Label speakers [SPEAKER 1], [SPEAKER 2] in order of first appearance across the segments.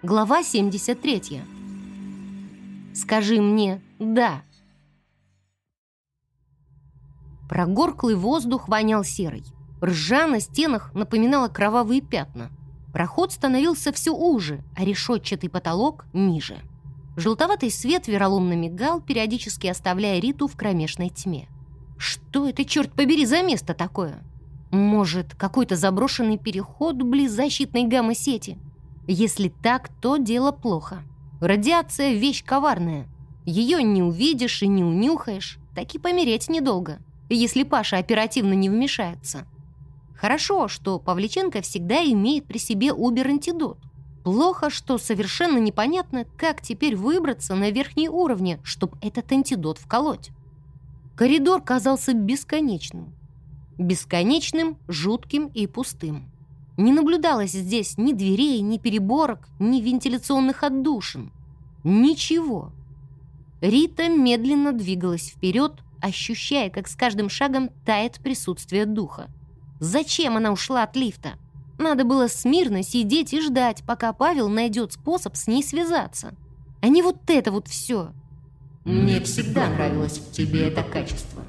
[SPEAKER 1] Глава 73. Скажи мне «да». Прогорклый воздух вонял серой. Ржа на стенах напоминала кровавые пятна. Проход становился все уже, а решетчатый потолок — ниже. Желтоватый свет вероломно мигал, периодически оставляя Риту в кромешной тьме. Что это, черт побери, за место такое? Может, какой-то заброшенный переход близ защитной гамма-сети? Если так, то дело плохо. Радиация — вещь коварная. Ее не увидишь и не унюхаешь, так и помереть недолго, если Паша оперативно не вмешается. Хорошо, что Павличенко всегда имеет при себе убер-антидот. Плохо, что совершенно непонятно, как теперь выбраться на верхние уровни, чтобы этот антидот вколоть. Коридор казался бесконечным. Бесконечным, жутким и пустым. Не наблюдалось здесь ни дверей, ни переборок, ни вентиляционных отдушин. Ничего. Рита медленно двигалась вперед, ощущая, как с каждым шагом тает присутствие духа. Зачем она ушла от лифта? Надо было смирно сидеть и ждать, пока Павел найдет способ с ней связаться. А не вот это вот все.
[SPEAKER 2] Мне всегда нравилось в тебе это качество.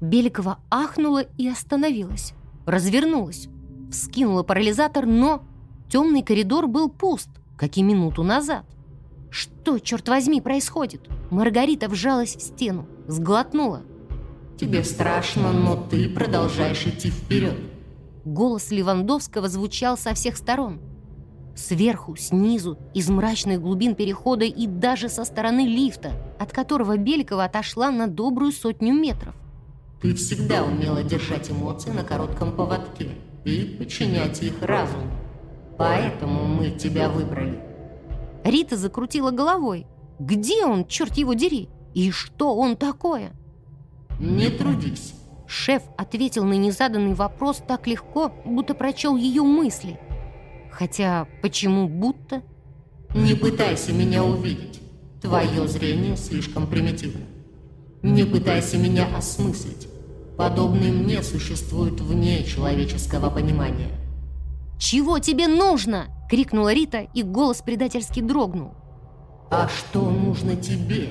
[SPEAKER 1] Беликова ахнула и остановилась. Развернулась вскинула парализатор, но темный коридор был пуст, как и минуту назад. Что, черт возьми, происходит? Маргарита вжалась в стену, сглотнула.
[SPEAKER 2] «Тебе страшно, но ты продолжаешь идти вперед».
[SPEAKER 1] Голос Левандовского звучал со всех сторон. Сверху, снизу, из мрачных глубин перехода и даже со стороны лифта, от которого Беликова отошла на добрую сотню метров.
[SPEAKER 2] «Ты всегда умела держать эмоции на коротком поводке и подчинять их разуму. Поэтому мы тебя выбрали».
[SPEAKER 1] Рита закрутила головой. «Где он, черт его дери? И что он такое?»
[SPEAKER 2] «Не трудись».
[SPEAKER 1] Шеф ответил на незаданный вопрос так легко, будто прочел ее мысли. Хотя, почему будто?
[SPEAKER 2] «Не пытайся меня увидеть. Твое зрение слишком примитивно. Не пытайся меня осмыслить. Подобные мне существуют вне человеческого понимания.
[SPEAKER 1] «Чего тебе нужно?» — крикнула Рита, и голос предательски дрогнул.
[SPEAKER 2] «А что нужно тебе?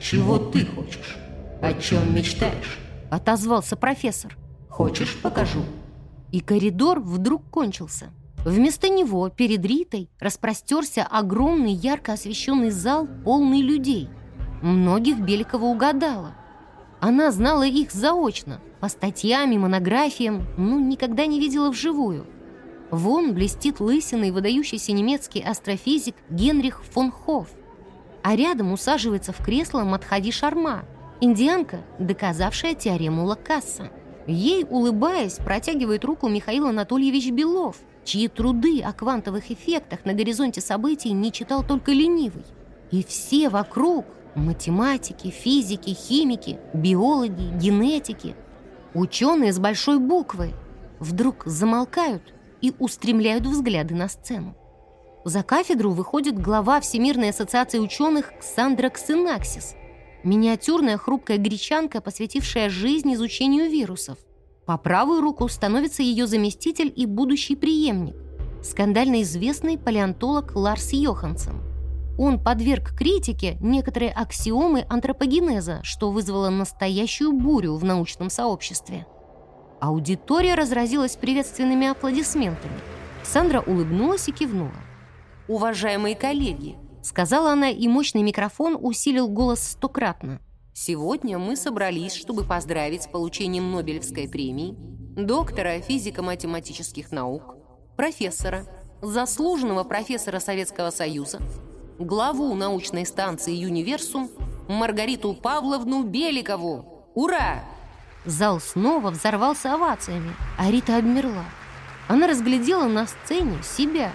[SPEAKER 2] Чего ты хочешь? О чем мечтаешь?»
[SPEAKER 1] — отозвался профессор.
[SPEAKER 2] «Хочешь, покажу?»
[SPEAKER 1] И коридор вдруг кончился. Вместо него перед Ритой распростерся огромный ярко освещенный зал, полный людей. Многих Беликова угадала — она знала их заочно, по статьям и монографиям, но никогда не видела вживую. Вон блестит лысиной выдающийся немецкий астрофизик Генрих фон Хофф. А рядом усаживается в кресло Матхади Шарма, индианка, доказавшая теорему Лакасса. Ей, улыбаясь, протягивает руку Михаил Анатольевич Белов, чьи труды о квантовых эффектах на горизонте событий не читал только ленивый. И все вокруг Математики, физики, химики, биологи, генетики. Ученые с большой буквы вдруг замолкают и устремляют взгляды на сцену. За кафедру выходит глава Всемирной ассоциации ученых Ксандра Ксенаксис, миниатюрная хрупкая гречанка, посвятившая жизнь изучению вирусов. По правую руку становится ее заместитель и будущий преемник, скандально известный палеонтолог Ларс Йоханссон. Он подверг критике некоторые аксиомы антропогенеза, что вызвало настоящую бурю в научном сообществе. Аудитория разразилась приветственными аплодисментами. Сандра улыбнулась и кивнула. «Уважаемые коллеги», — сказала она, и мощный микрофон усилил голос стократно. «Сегодня мы собрались, чтобы поздравить с получением Нобелевской премии доктора физико-математических наук, профессора, заслуженного профессора Советского Союза, главу научной станции «Юниверсум» Маргариту Павловну Беликову. Ура! Зал снова взорвался овациями, а Рита обмерла. Она разглядела на сцене себя.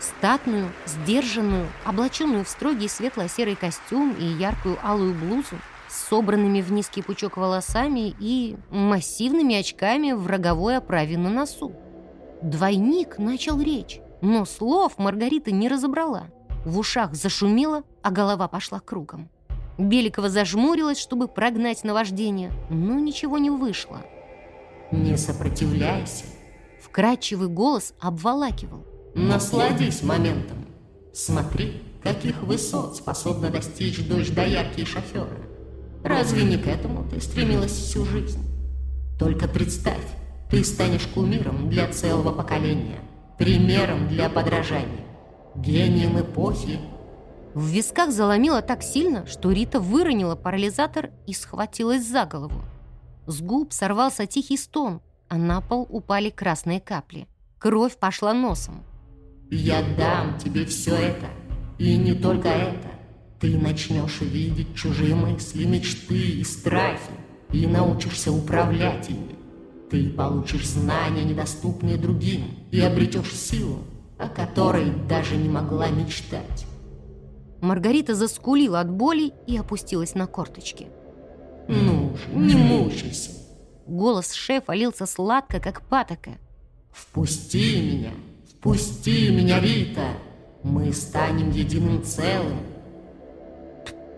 [SPEAKER 1] Статную, сдержанную, облаченную в строгий светло-серый костюм и яркую алую блузу, с собранными в низкий пучок волосами и массивными очками в роговой оправе на носу. Двойник начал речь, но слов Маргарита не разобрала. В ушах зашумело, а голова пошла кругом. Беликова зажмурилась, чтобы прогнать наваждение, но ничего не вышло.
[SPEAKER 2] «Не сопротивляйся!»
[SPEAKER 1] Вкрадчивый голос обволакивал.
[SPEAKER 2] «Насладись моментом! Смотри, каких высот способна достичь дочь доярки и шофера. Разве не к этому ты стремилась всю жизнь? Только представь, ты станешь кумиром для целого поколения, примером для подражания, гением эпохи.
[SPEAKER 1] В висках заломило так сильно, что Рита выронила парализатор и схватилась за голову. С губ сорвался тихий стон, а на пол упали красные капли. Кровь пошла носом.
[SPEAKER 2] «Я дам тебе все это, и не только это. Ты начнешь видеть чужие мысли, мечты и страхи, и научишься управлять ими. Ты получишь знания, недоступные другим, и обретешь силу, о которой даже не могла мечтать.
[SPEAKER 1] Маргарита заскулила от боли и опустилась на корточки.
[SPEAKER 2] «Ну же, не мучайся!»
[SPEAKER 1] Голос шефа лился сладко, как патока.
[SPEAKER 2] «Впусти меня! Впусти меня, Рита! Мы станем единым целым!»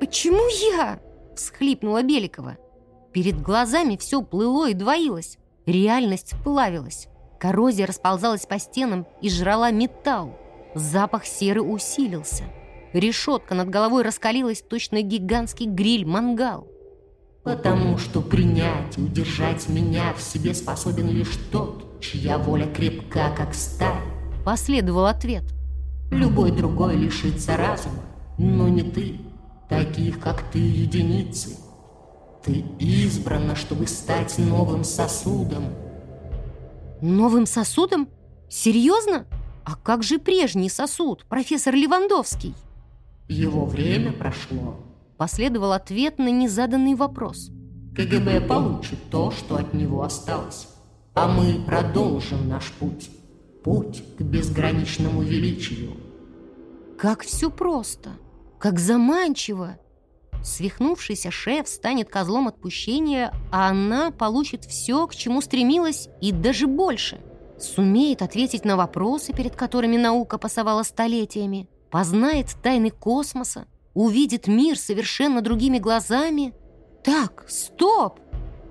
[SPEAKER 1] «Почему я?» — всхлипнула Беликова. Перед глазами все плыло и двоилось. Реальность плавилась. Коррозия расползалась по стенам и жрала металл. Запах серы усилился. Решетка над головой раскалилась точно гигантский гриль-мангал.
[SPEAKER 2] «Потому что принять и удержать меня в себе способен лишь тот, чья воля крепка, как сталь», —
[SPEAKER 1] последовал ответ.
[SPEAKER 2] «Любой другой лишится разума, но не ты, таких, как ты, единицы». Ты избрана, чтобы стать новым сосудом.
[SPEAKER 1] Новым сосудом? Серьезно? А как же прежний сосуд, профессор Левандовский?
[SPEAKER 2] Его время прошло.
[SPEAKER 1] Последовал ответ на незаданный вопрос.
[SPEAKER 2] КГБ получит то, что от него осталось. А мы продолжим наш путь. Путь к безграничному величию.
[SPEAKER 1] Как все просто, как заманчиво. Свихнувшийся шеф станет козлом отпущения, а она получит все, к чему стремилась, и даже больше. Сумеет ответить на вопросы, перед которыми наука пасовала столетиями, познает тайны космоса, увидит мир совершенно другими глазами. Так, стоп!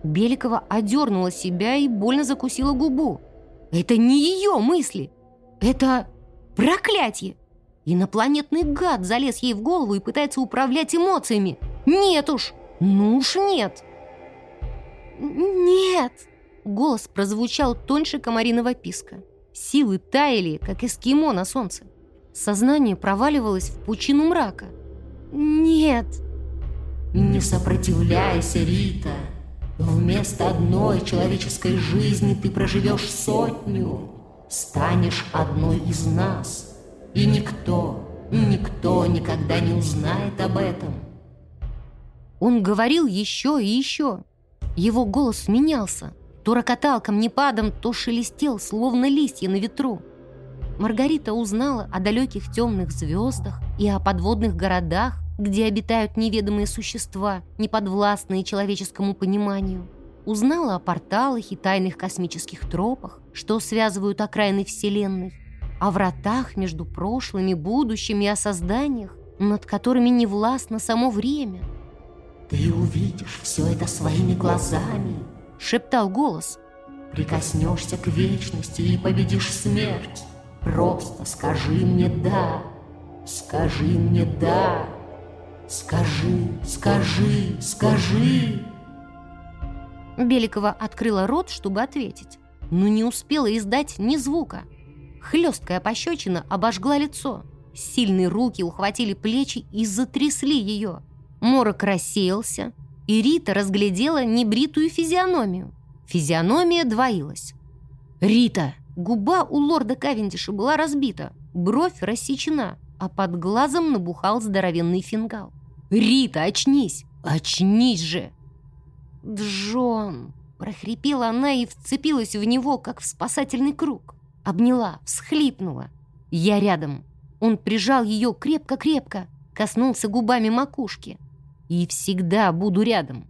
[SPEAKER 1] Беликова одернула себя и больно закусила губу. Это не ее мысли. Это проклятие. Инопланетный гад залез ей в голову и пытается управлять эмоциями. Нет уж! Ну уж нет! Нет! Голос прозвучал тоньше комариного писка. Силы таяли, как эскимо на солнце. Сознание проваливалось в пучину мрака. Нет!
[SPEAKER 2] Не сопротивляйся, Рита! Вместо одной человеческой жизни ты проживешь сотню. Станешь одной из нас. И никто, никто никогда не узнает об этом.
[SPEAKER 1] Он говорил еще и еще. Его голос менялся. То рокотал камнепадом, то шелестел, словно листья на ветру. Маргарита узнала о далеких темных звездах и о подводных городах, где обитают неведомые существа, неподвластные человеческому пониманию. Узнала о порталах и тайных космических тропах, что связывают окраины Вселенной о вратах между прошлым и будущим и о созданиях, над которыми не властно само время.
[SPEAKER 2] «Ты увидишь все это своими глазами», —
[SPEAKER 1] шептал голос.
[SPEAKER 2] «Прикоснешься к вечности и победишь смерть. Просто скажи мне «да», скажи мне «да», скажи, скажи, скажи».
[SPEAKER 1] Беликова открыла рот, чтобы ответить, но не успела издать ни звука — Хлесткая пощечина обожгла лицо. Сильные руки ухватили плечи и затрясли ее. Морок рассеялся, и Рита разглядела небритую физиономию. Физиономия двоилась. «Рита!» Губа у лорда Кавендиша была разбита, бровь рассечена, а под глазом набухал здоровенный фингал. «Рита, очнись! Очнись же!» «Джон!» — прохрипела она и вцепилась в него, как в спасательный круг. Обняла, всхлипнула. Я рядом. Он прижал ее крепко-крепко, коснулся губами макушки. И всегда буду рядом.